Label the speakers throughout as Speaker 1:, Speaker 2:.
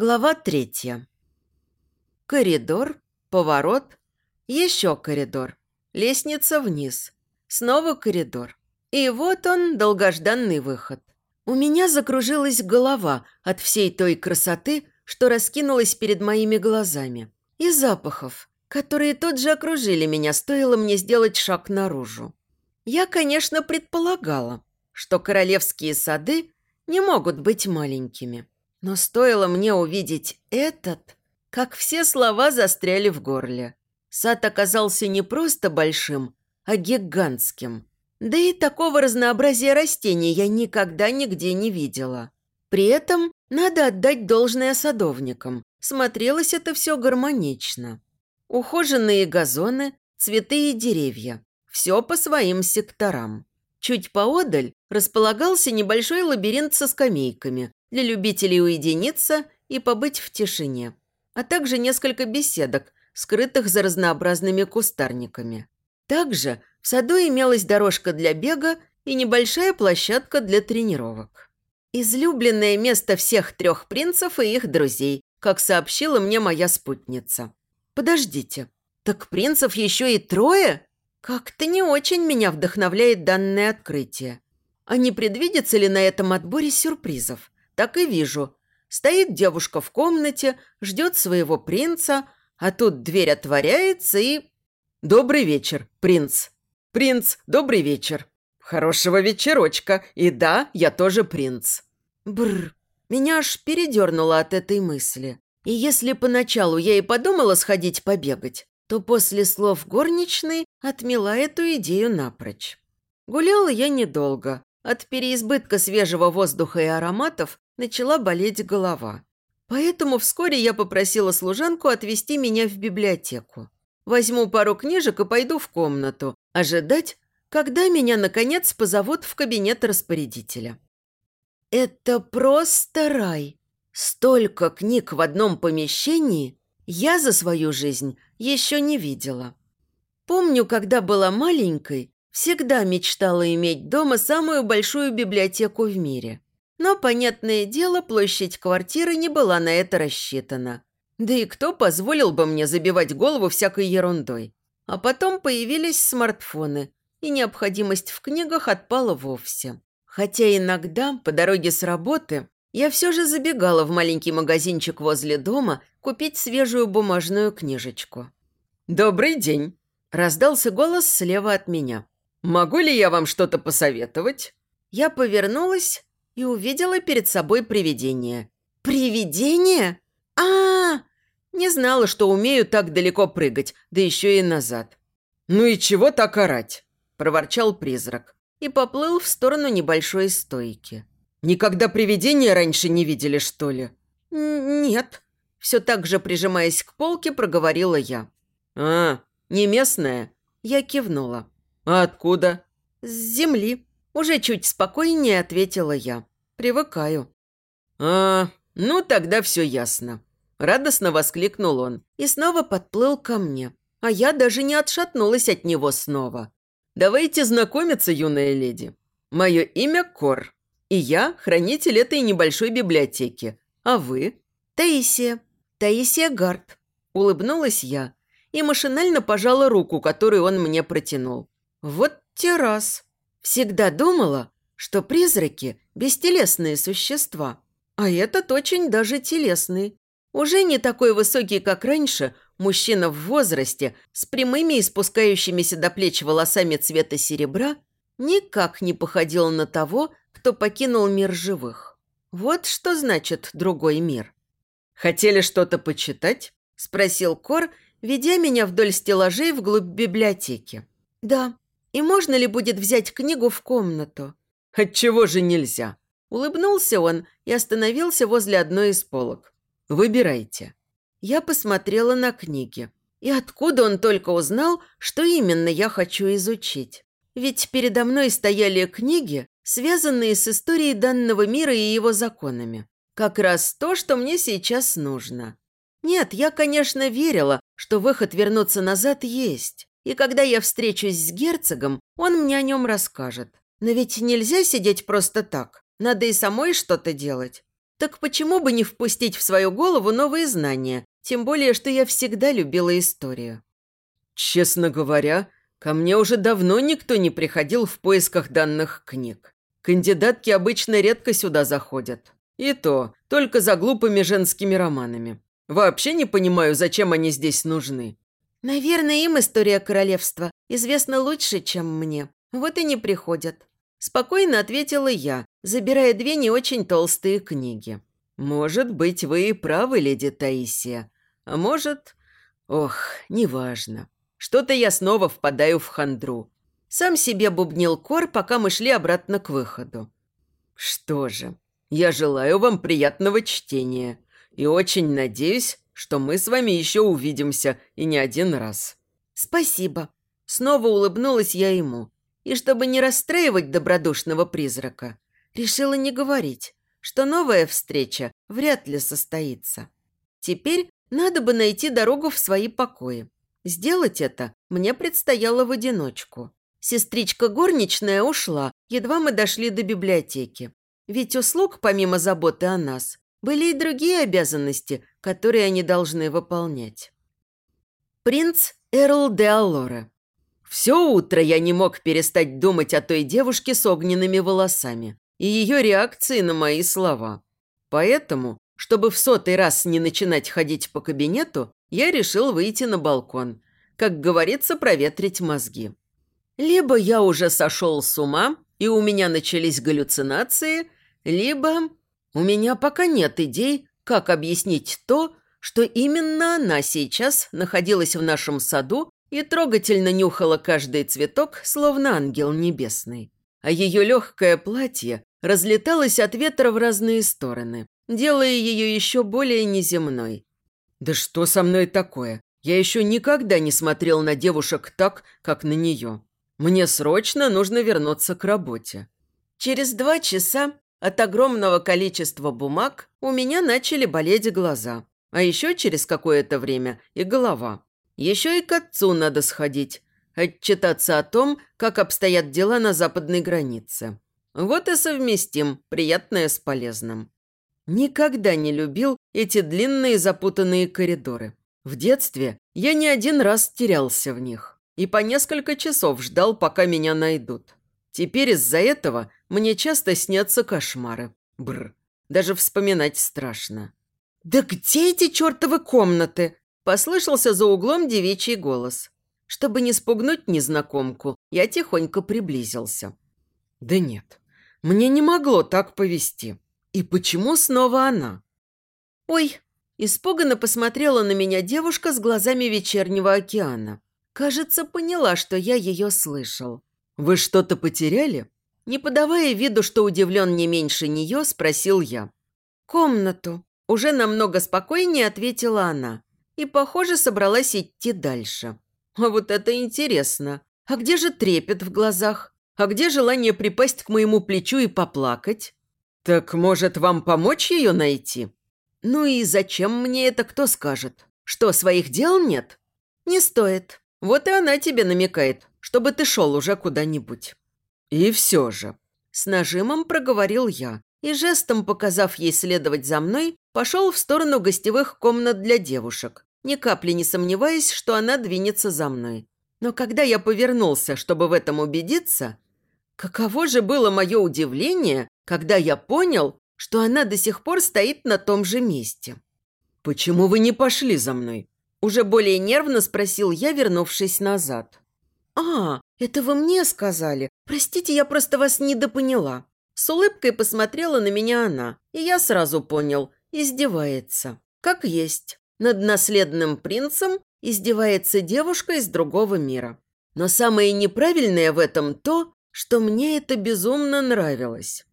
Speaker 1: Глава третья. Коридор, поворот, еще коридор, лестница вниз, снова коридор. И вот он, долгожданный выход. У меня закружилась голова от всей той красоты, что раскинулась перед моими глазами. И запахов, которые тут же окружили меня, стоило мне сделать шаг наружу. Я, конечно, предполагала, что королевские сады не могут быть маленькими. Но стоило мне увидеть этот, как все слова застряли в горле. Сад оказался не просто большим, а гигантским. Да и такого разнообразия растений я никогда нигде не видела. При этом надо отдать должное садовникам. Смотрелось это все гармонично. Ухоженные газоны, цветы и деревья. Все по своим секторам. Чуть поодаль располагался небольшой лабиринт со скамейками, для любителей уединиться и побыть в тишине, а также несколько беседок, скрытых за разнообразными кустарниками. Также в саду имелась дорожка для бега и небольшая площадка для тренировок. Излюбленное место всех трех принцев и их друзей, как сообщила мне моя спутница. Подождите, так принцев еще и трое? Как-то не очень меня вдохновляет данное открытие. А не предвидится ли на этом отборе сюрпризов? Так и вижу. Стоит девушка в комнате, ждет своего принца, а тут дверь отворяется и... «Добрый вечер, принц!» «Принц, добрый вечер!» «Хорошего вечерочка! И да, я тоже принц!» Бррр, меня аж передернуло от этой мысли. И если поначалу я и подумала сходить побегать, то после слов горничной отмела эту идею напрочь. Гуляла я недолго. От переизбытка свежего воздуха и ароматов начала болеть голова. Поэтому вскоре я попросила служанку отвезти меня в библиотеку. Возьму пару книжек и пойду в комнату, ожидать, когда меня, наконец, позовут в кабинет распорядителя. Это просто рай. Столько книг в одном помещении я за свою жизнь еще не видела. Помню, когда была маленькой, всегда мечтала иметь дома самую большую библиотеку в мире – но, понятное дело, площадь квартиры не была на это рассчитана. Да и кто позволил бы мне забивать голову всякой ерундой? А потом появились смартфоны, и необходимость в книгах отпала вовсе. Хотя иногда, по дороге с работы, я все же забегала в маленький магазинчик возле дома купить свежую бумажную книжечку. «Добрый день!» – раздался голос слева от меня. «Могу ли я вам что-то посоветовать?» Я повернулась и увидела перед собой привидение. «Привидение? а, -а, -а Не знала, что умею так далеко прыгать, да еще и назад. «Ну и чего так орать?» – проворчал призрак и поплыл в сторону небольшой стойки. «Никогда привидения раньше не видели, что ли?» «Нет», – все так же прижимаясь к полке, проговорила я. «А, не местная?» Я кивнула. «А откуда?» «С земли», – уже чуть спокойнее ответила я. Привыкаю». «А, ну тогда все ясно». Радостно воскликнул он и снова подплыл ко мне. А я даже не отшатнулась от него снова. «Давайте знакомиться, юная леди. Мое имя Кор, и я хранитель этой небольшой библиотеки. А вы?» «Таисия. Таисия Гард». Улыбнулась я и машинально пожала руку, которую он мне протянул. «Вот те раз. Всегда думала, что призраки – бестелесные существа, а этот очень даже телесный. Уже не такой высокий, как раньше, мужчина в возрасте с прямыми и спускающимися до плеч волосами цвета серебра никак не походил на того, кто покинул мир живых. Вот что значит другой мир. «Хотели что-то почитать?» – спросил Кор, ведя меня вдоль стеллажей вглубь библиотеки. «Да. И можно ли будет взять книгу в комнату?» «Отчего же нельзя?» Улыбнулся он и остановился возле одной из полок. «Выбирайте». Я посмотрела на книги. И откуда он только узнал, что именно я хочу изучить? Ведь передо мной стояли книги, связанные с историей данного мира и его законами. Как раз то, что мне сейчас нужно. Нет, я, конечно, верила, что выход вернуться назад есть. И когда я встречусь с герцогом, он мне о нем расскажет. Но ведь нельзя сидеть просто так. Надо и самой что-то делать. Так почему бы не впустить в свою голову новые знания? Тем более, что я всегда любила историю.
Speaker 2: Честно говоря, ко мне уже давно никто не приходил в поисках данных книг. Кандидатки обычно редко сюда заходят. И то, только за глупыми женскими романами. Вообще не понимаю, зачем они здесь нужны.
Speaker 1: Наверное, им история королевства известна лучше, чем мне. Вот и не приходят. Спокойно ответила я, забирая две не очень толстые книги. «Может быть, вы и правы, леди Таисия. А может... Ох, неважно. Что-то я снова впадаю в хандру». Сам себе бубнил Кор, пока мы шли обратно к выходу. «Что же, я желаю вам приятного чтения и очень надеюсь, что мы с вами еще увидимся и не один раз». «Спасибо». Снова улыбнулась я ему и чтобы не расстраивать добродушного призрака, решила не говорить, что новая встреча вряд ли состоится. Теперь надо бы найти дорогу в свои покои. Сделать это мне предстояло в одиночку. Сестричка горничная ушла, едва мы дошли до библиотеки. Ведь у слуг, помимо заботы о нас, были и другие обязанности, которые они должны выполнять. Принц Эрл де Аллора все утро я не мог перестать думать о той девушке с огненными волосами и ее реакции на мои слова. Поэтому, чтобы в сотый раз не начинать ходить по кабинету, я решил выйти на балкон, как говорится, проветрить мозги. Либо я уже сошел с ума, и у меня начались галлюцинации, либо у меня пока нет идей, как объяснить то, что именно она сейчас находилась в нашем саду и трогательно нюхала каждый цветок, словно ангел небесный. А ее легкое платье разлеталось от ветра в разные стороны, делая ее еще более неземной. «Да что со мной такое? Я еще никогда не смотрел на девушек так, как на нее. Мне срочно нужно вернуться к работе». Через два часа от огромного количества бумаг у меня начали болеть глаза, а еще через какое-то время и голова. Еще и к отцу надо сходить, отчитаться о том, как обстоят дела на западной границе. Вот и совместим приятное с полезным. Никогда не любил эти длинные запутанные коридоры. В детстве я не один раз терялся в них и по несколько часов ждал, пока меня найдут. Теперь из-за этого мне часто снятся кошмары. Бр. Даже вспоминать страшно. «Да где эти чертовы комнаты?» Послышался за углом девичий голос. Чтобы не спугнуть незнакомку, я тихонько приблизился. Да нет, мне не могло так повести. И почему снова она? Ой, испуганно посмотрела на меня девушка с глазами вечернего океана. Кажется, поняла, что я ее слышал. «Вы что-то потеряли?» Не подавая виду, что удивлен не меньше нее, спросил я. «Комнату». Уже намного спокойнее ответила она и, похоже, собралась идти дальше. А вот это интересно. А где же трепет в глазах? А где желание припасть к моему плечу и поплакать? Так, может, вам помочь ее найти? Ну и зачем мне это кто скажет? Что, своих дел нет? Не стоит. Вот и она тебе намекает, чтобы ты шел уже куда-нибудь. И все же. С нажимом проговорил я и жестом, показав ей следовать за мной, пошел в сторону гостевых комнат для девушек, ни капли не сомневаясь, что она двинется за мной. Но когда я повернулся, чтобы в этом убедиться, каково же было мое удивление, когда я понял, что она до сих пор стоит на том же месте. «Почему вы не пошли за мной?» Уже более нервно спросил я, вернувшись назад. «А, это вы мне сказали. Простите, я просто вас недопоняла». С улыбкой посмотрела на меня она, и я сразу понял, издевается. Как есть. Над наследным принцем издевается девушка из другого мира. Но самое неправильное в этом то, что мне это безумно нравилось.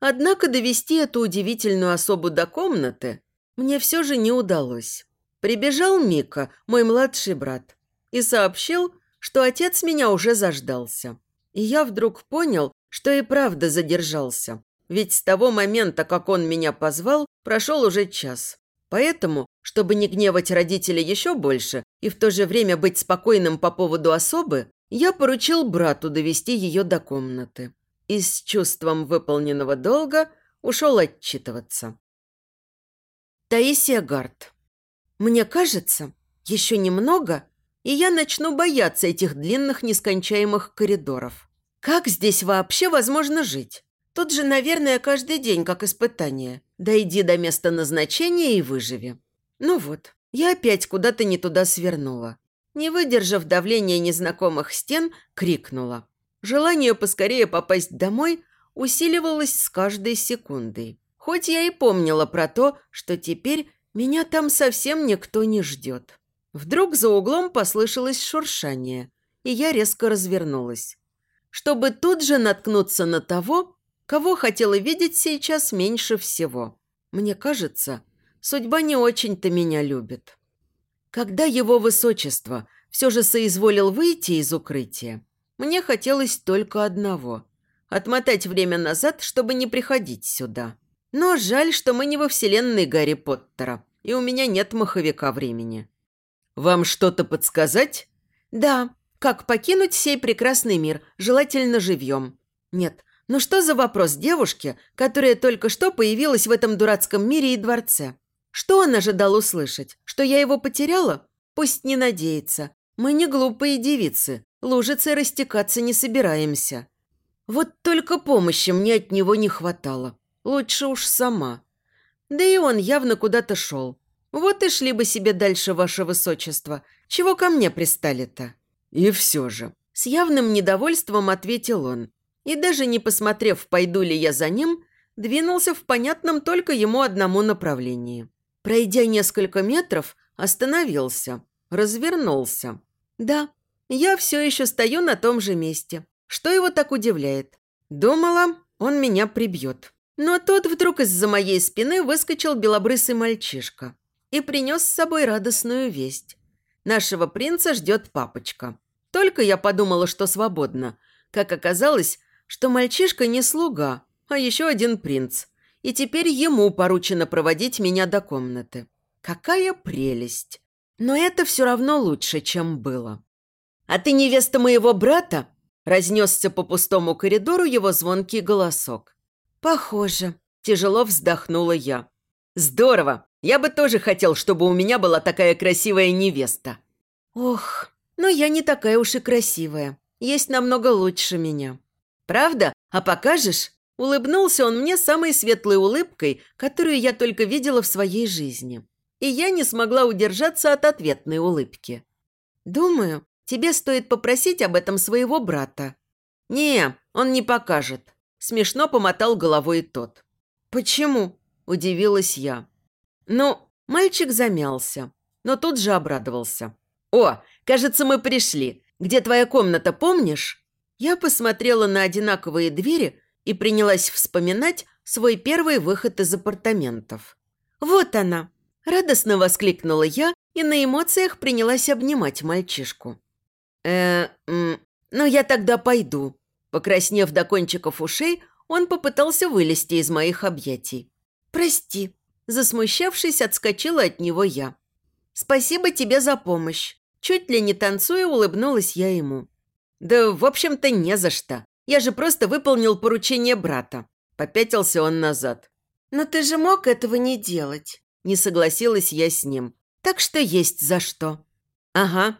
Speaker 1: Однако довести эту удивительную особу до комнаты мне все же не удалось. Прибежал Мика, мой младший брат, и сообщил, что отец меня уже заждался. И я вдруг понял, что и правда задержался. Ведь с того момента, как он меня позвал, прошел уже час. Поэтому, чтобы не гневать родителей еще больше и в то же время быть спокойным по поводу особы, я поручил брату довести ее до комнаты. И с чувством выполненного долга ушел отчитываться. Таисия Гарт. Мне кажется, еще немного, и я начну бояться этих длинных нескончаемых коридоров. Как здесь вообще возможно жить? Тут же, наверное, каждый день как испытание. Дойди до места назначения и выживи. Ну вот, я опять куда-то не туда свернула. Не выдержав давления незнакомых стен, крикнула. Желание поскорее попасть домой усиливалось с каждой секундой. Хоть я и помнила про то, что теперь меня там совсем никто не ждет. Вдруг за углом послышалось шуршание, и я резко развернулась. Чтобы тут же наткнуться на того, кого хотела видеть сейчас меньше всего. Мне кажется, судьба не очень-то меня любит. Когда его высочество все же соизволил выйти из укрытия, мне хотелось только одного – отмотать время назад, чтобы не приходить сюда. Но жаль, что мы не во вселенной Гарри Поттера, и у меня нет маховика времени.
Speaker 2: «Вам что-то подсказать?»
Speaker 1: «Да. Как покинуть сей прекрасный мир, желательно живьем?» «Нет. Ну что за вопрос девушке, которая только что появилась в этом дурацком мире и дворце? Что он ожидал услышать? Что я его потеряла? Пусть не надеется. Мы не глупые девицы. Лужицы растекаться не собираемся. Вот только помощи мне от него не хватало. Лучше уж сама. Да и он явно куда-то шел. Вот и шли бы себе дальше, ваше высочество. Чего ко мне пристали-то?
Speaker 2: И все же.
Speaker 1: С явным недовольством ответил он. И даже не посмотрев, пойду ли я за ним, двинулся в понятном только ему одному направлении. Пройдя несколько метров, остановился, развернулся. Да, я все еще стою на том же месте. Что его так удивляет? Думала, он меня прибьет. Но тут вдруг из-за моей спины выскочил белобрысый мальчишка и принес с собой радостную весть. Нашего принца ждет папочка. Только я подумала, что свободно. Как оказалось, что мальчишка не слуга, а еще один принц – и теперь ему поручено проводить меня до комнаты. Какая прелесть! Но это все равно лучше, чем было. «А ты невеста моего брата?» Разнесся по пустому коридору его звонкий голосок. «Похоже», – тяжело вздохнула я. «Здорово! Я бы тоже хотел, чтобы у меня была такая красивая невеста». «Ох, но я не такая уж и красивая. Есть намного лучше меня». «Правда? А покажешь?» Улыбнулся он мне самой светлой улыбкой, которую я только видела в своей жизни. И я не смогла удержаться от ответной улыбки. «Думаю, тебе стоит попросить об этом своего брата». «Не, он не покажет», – смешно помотал головой тот. «Почему?» – удивилась я. «Ну, мальчик замялся, но тут же обрадовался. «О, кажется, мы пришли. Где твоя комната, помнишь?» Я посмотрела на одинаковые двери, и принялась вспоминать свой первый выход из апартаментов. «Вот она!» – радостно воскликнула я и на эмоциях принялась обнимать мальчишку. э ну я тогда пойду». Покраснев до кончиков ушей, он попытался вылезти из моих объятий. «Прости», – засмущавшись, отскочила от него я. «Спасибо тебе за помощь». Чуть ли не танцуя, улыбнулась я ему. «Да, в общем-то, не за что. Я же просто выполнил поручение брата». Попятился он назад. «Но ты же мог этого не делать». Не согласилась я с ним. «Так что есть за что». «Ага.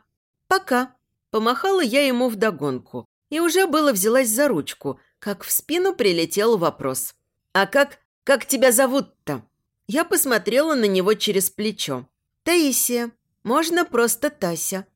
Speaker 1: Пока». Помахала я ему вдогонку. И уже было взялась за ручку, как в спину прилетел вопрос. «А как... как тебя зовут-то?» Я посмотрела на него через плечо. «Таисия. Можно просто Тася».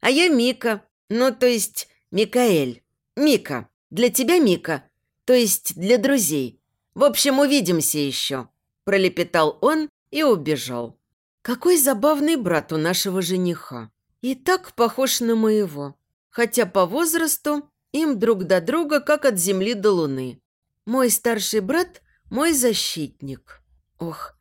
Speaker 1: «А я Мика. Ну, то есть Микаэль. Мика». Для тебя, Мика. То есть для друзей. В общем, увидимся еще», – пролепетал он и убежал. «Какой забавный брат у нашего жениха. И так похож на моего. Хотя по возрасту им друг до друга, как от земли до луны. Мой старший брат – мой защитник. Ох,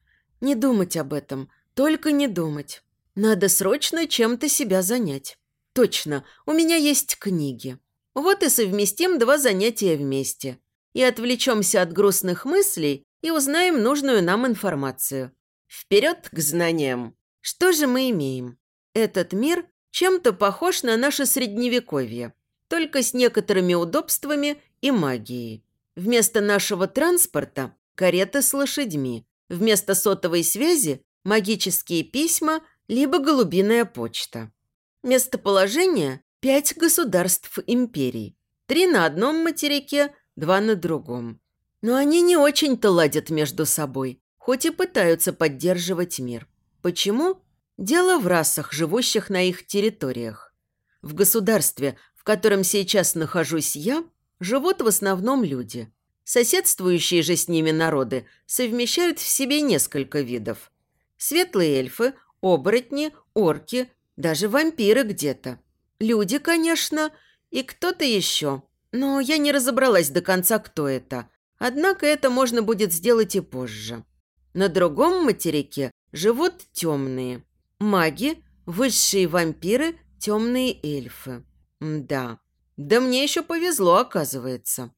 Speaker 1: не думать об этом, только не думать. Надо срочно чем-то себя занять. Точно, у меня есть книги. Вот и совместим два занятия вместе. И отвлечемся от грустных мыслей и узнаем нужную нам информацию. Вперед к знаниям. Что же мы имеем? Этот мир чем-то похож на наше средневековье, только с некоторыми удобствами и магией. Вместо нашего транспорта – кареты с лошадьми. Вместо сотовой связи магические письма, либо голубиная почта. Местоположение – пять государств империи. Три на одном материке, два на другом. Но они не очень-то ладят между собой, хоть и пытаются поддерживать мир. Почему? Дело в расах, живущих на их территориях. В государстве, в котором сейчас нахожусь я, живут в основном люди. Соседствующие же с ними народы совмещают в себе несколько видов. Светлые эльфы, оборотни, орки, даже вампиры где-то. Люди, конечно, и кто-то еще. Но я не разобралась до конца, кто это. Однако это можно будет сделать и позже. На другом материке живут темные. Маги, высшие вампиры, темные эльфы. Да. Да мне еще повезло, оказывается.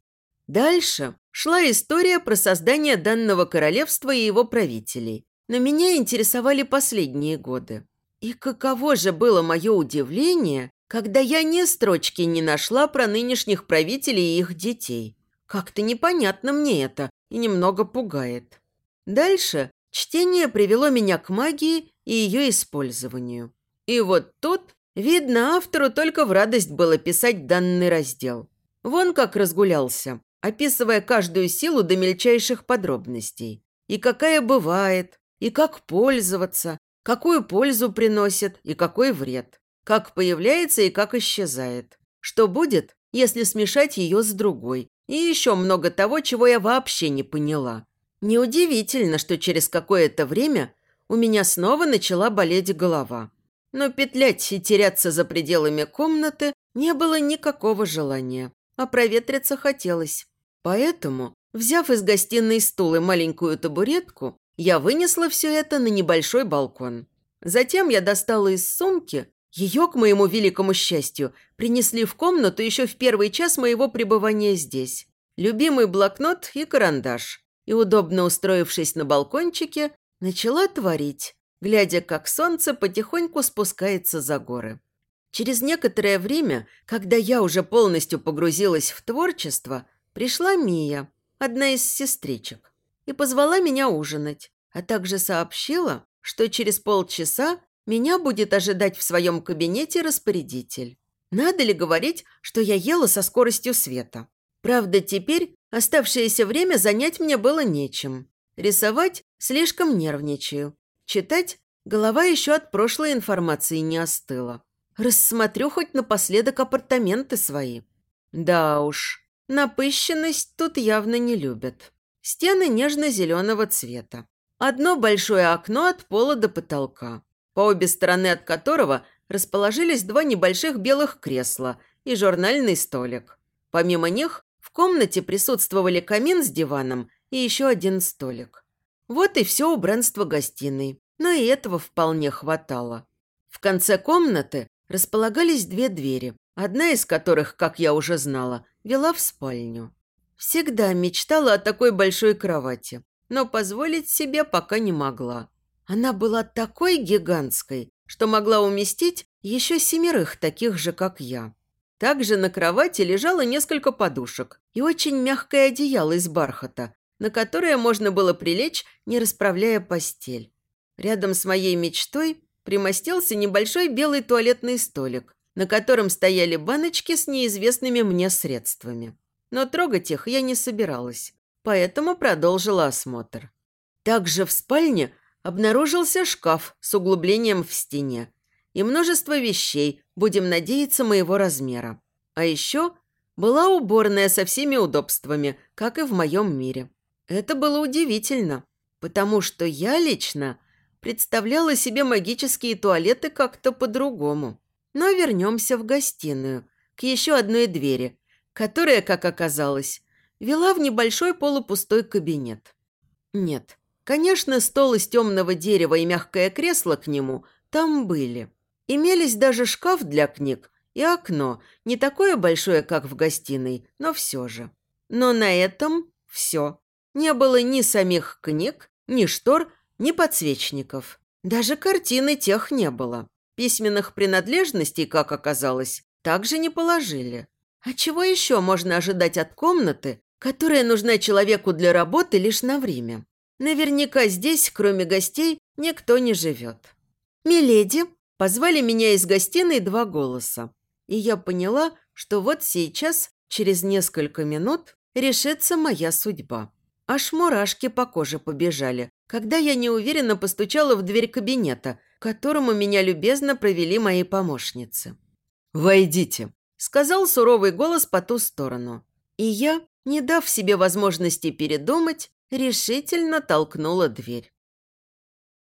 Speaker 1: Дальше шла история про создание данного королевства и его правителей. Но меня интересовали последние годы. И каково же было мое удивление, когда я ни строчки не нашла про нынешних правителей и их детей. Как-то непонятно мне это и немного пугает. Дальше чтение привело меня к магии и ее использованию. И вот тут, видно, автору только в радость было писать данный раздел. Вон как разгулялся, описывая каждую силу до мельчайших подробностей. И какая бывает, и как пользоваться, какую пользу приносит и какой вред, как появляется и как исчезает, что будет, если смешать ее с другой, и еще много того, чего я вообще не поняла. Неудивительно, что через какое-то время у меня снова начала болеть голова. Но петлять и теряться за пределами комнаты не было никакого желания, а проветриться хотелось. Поэтому, взяв из гостиной стул и маленькую табуретку, я вынесла все это на небольшой балкон. Затем я достала из сумки, ее, к моему великому счастью, принесли в комнату еще в первый час моего пребывания здесь. Любимый блокнот и карандаш. И, удобно устроившись на балкончике, начала творить, глядя, как солнце потихоньку спускается за горы. Через некоторое время, когда я уже полностью погрузилась в творчество, пришла Мия, одна из сестричек и позвала меня ужинать, а также сообщила, что через полчаса меня будет ожидать в своем кабинете распорядитель. Надо ли говорить, что я ела со скоростью света? Правда, теперь оставшееся время занять мне было нечем. Рисовать слишком нервничаю. Читать голова еще от прошлой информации не остыла. Рассмотрю хоть напоследок апартаменты свои. Да уж, напыщенность тут явно не любят. Стены нежно-зеленого цвета. Одно большое окно от пола до потолка, по обе стороны от которого расположились два небольших белых кресла и журнальный столик. Помимо них в комнате присутствовали камин с диваном и еще один столик. Вот и все убранство гостиной, но и этого вполне хватало. В конце комнаты располагались две двери, одна из которых, как я уже знала, вела в спальню. Всегда мечтала о такой большой кровати, но позволить себе пока не могла. Она была такой гигантской, что могла уместить еще семерых таких же, как я. Также на кровати лежало несколько подушек и очень мягкое одеяло из бархата, на которое можно было прилечь, не расправляя постель. Рядом с моей мечтой примостился небольшой белый туалетный столик, на котором стояли баночки с неизвестными мне средствами но трогать их я не собиралась, поэтому продолжила осмотр. Также в спальне обнаружился шкаф с углублением в стене и множество вещей, будем надеяться, моего размера. А еще была уборная со всеми удобствами, как и в моем мире. Это было удивительно, потому что я лично представляла себе магические туалеты как-то по-другому. Но вернемся в гостиную, к еще одной двери, которая, как оказалось, вела в небольшой полупустой кабинет. Нет, конечно, стол из темного дерева и мягкое кресло к нему там были. Имелись даже шкаф для книг и окно, не такое большое, как в гостиной, но все же. Но на этом все. Не было ни самих книг, ни штор, ни подсвечников. Даже картины тех не было. Письменных принадлежностей, как оказалось, также не положили. А чего еще можно ожидать от комнаты, которая нужна человеку для работы лишь на время? Наверняка здесь, кроме гостей, никто не живет. «Миледи!» – позвали меня из гостиной два голоса. И я поняла, что вот сейчас, через несколько минут, решится моя судьба. Аж мурашки по коже побежали, когда я неуверенно постучала в дверь кабинета, которому меня любезно провели мои помощницы.
Speaker 2: «Войдите», –
Speaker 1: сказал суровый голос по ту сторону. И я, не дав себе возможности передумать, решительно толкнула дверь.